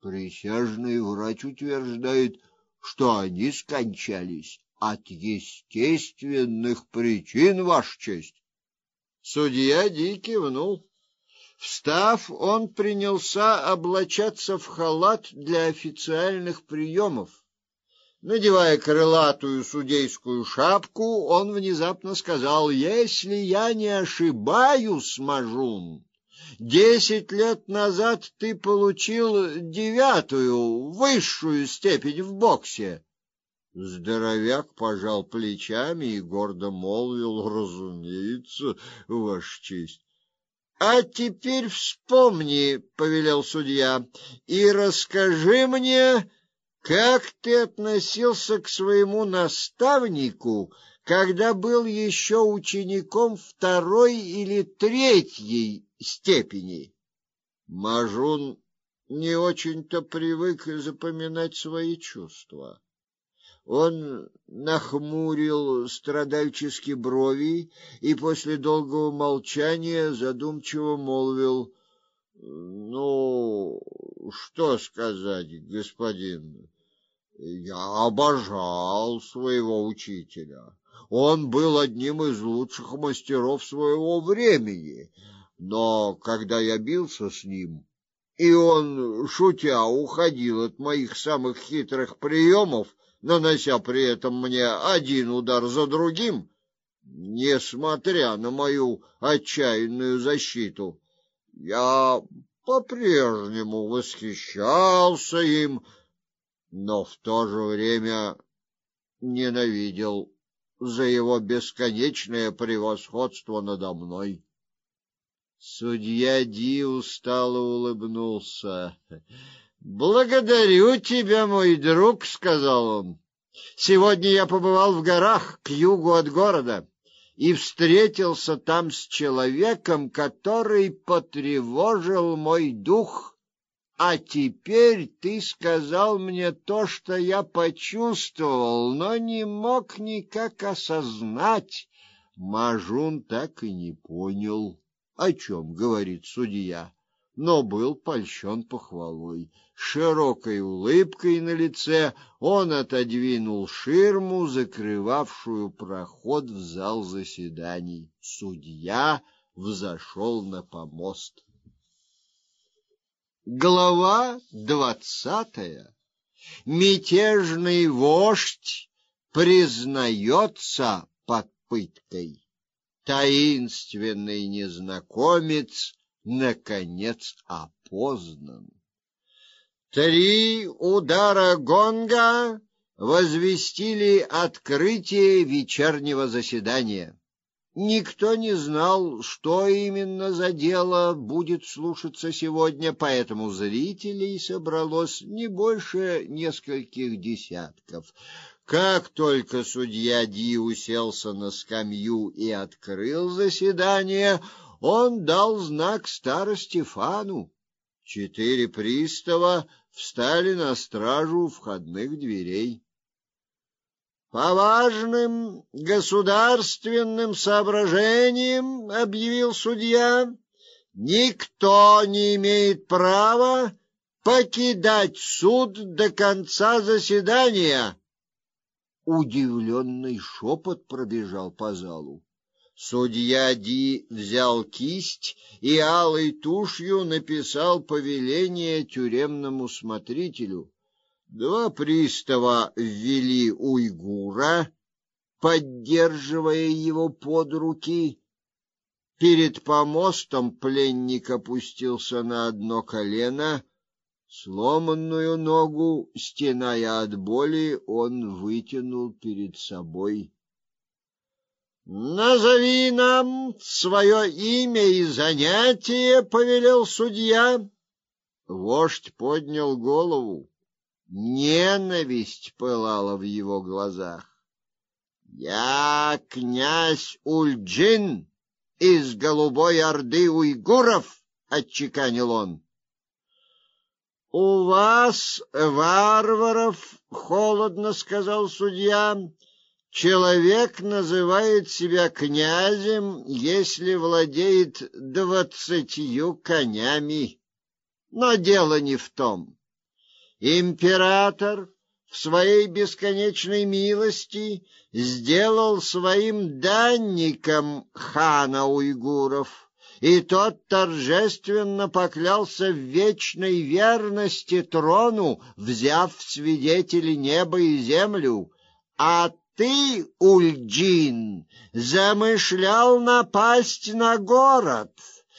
Присяжный врач утверждает, что они скончались от естественных причин, ваша честь. Судья Ди кивнул. Встав, он принялся облачаться в халат для официальных приемов. Надевая крылатую судейскую шапку, он внезапно сказал: "Если я не ошибаюсь, Мажун, десять лет назад ты получил девятую, высшую степень в боксе". Здоровяк пожал плечами и гордо молвил: "Разумеется, ваша честь". А теперь вспомни, повелел судья, и расскажи мне, как ты относился к своему наставнику, когда был еще учеником второй или третьей степени? Мажун не очень-то привык запоминать свои чувства. Он нахмурил страдальчески брови и после долгого молчания задумчиво молвил: "Ну, что сказать, господин? Я обожал своего учителя. Он был одним из лучших мастеров своего времени. Но когда я бился с ним, и он, шутя, уходил от моих самых хитрых приемов, нанося при этом мне один удар за другим, несмотря на мою отчаянную защиту. Я по-прежнему восхищался им, но в то же время ненавидел за его бесконечное превосходство надо мной. Судья Ди устало улыбнулся. Благодарю тебя, мой друг, сказал он. Сегодня я побывал в горах к югу от города и встретился там с человеком, который потревожил мой дух. А теперь ты сказал мне то, что я почувствовал, но не мог никак осознать. Мажун так и не понял, о чем говорит судья но был польщен похвалой. Широкой улыбкой на лице он отодвинул ширму, закрывавшую проход в зал заседаний. Судья взошел на помост. Глава двадцатая. Мятежный вождь признается под пыткой. Таинственный незнакомец наконец опознан. Три удара гонга возвестили открытие вечернего заседания. Никто не знал, что именно за дело будет слушаться сегодня, поэтому зрителей собралось не больше нескольких десятков. Как только судья Ди уселся на скамью и открыл заседание, он дал знак старостефану. Четыре пристава встали на стражу входных дверей. По важным государственным соображениям, объявил судья, никто не имеет права покидать суд до конца заседания. Удивленный шепот пробежал по залу. Судья Ди взял кисть и алой тушью написал повеление тюремному смотрителю. Два пристава ввели уйгура, поддерживая его под руки. Перед помостом пленник опустился на одно колено, сломанную ногу, стеная от боли, он вытянул перед собой Назови нам свое имя и занятие, повелел судья. Вождь поднял голову. Ненависть пылала в его глазах. Я князь Ульджин из голубой орды уйгуров, отчеканил он. У вас варваров, холодно сказал судья. Человек называет себя князем, если владеет двадцатью конями. Но дело не в том. Император в своей бесконечной милости сделал своим данником хана уйгуров, и тот торжественно поклялся в вечной верности трону, взяв свидетели неба и землю. А ты, Ульджин, замышлял напасть на город —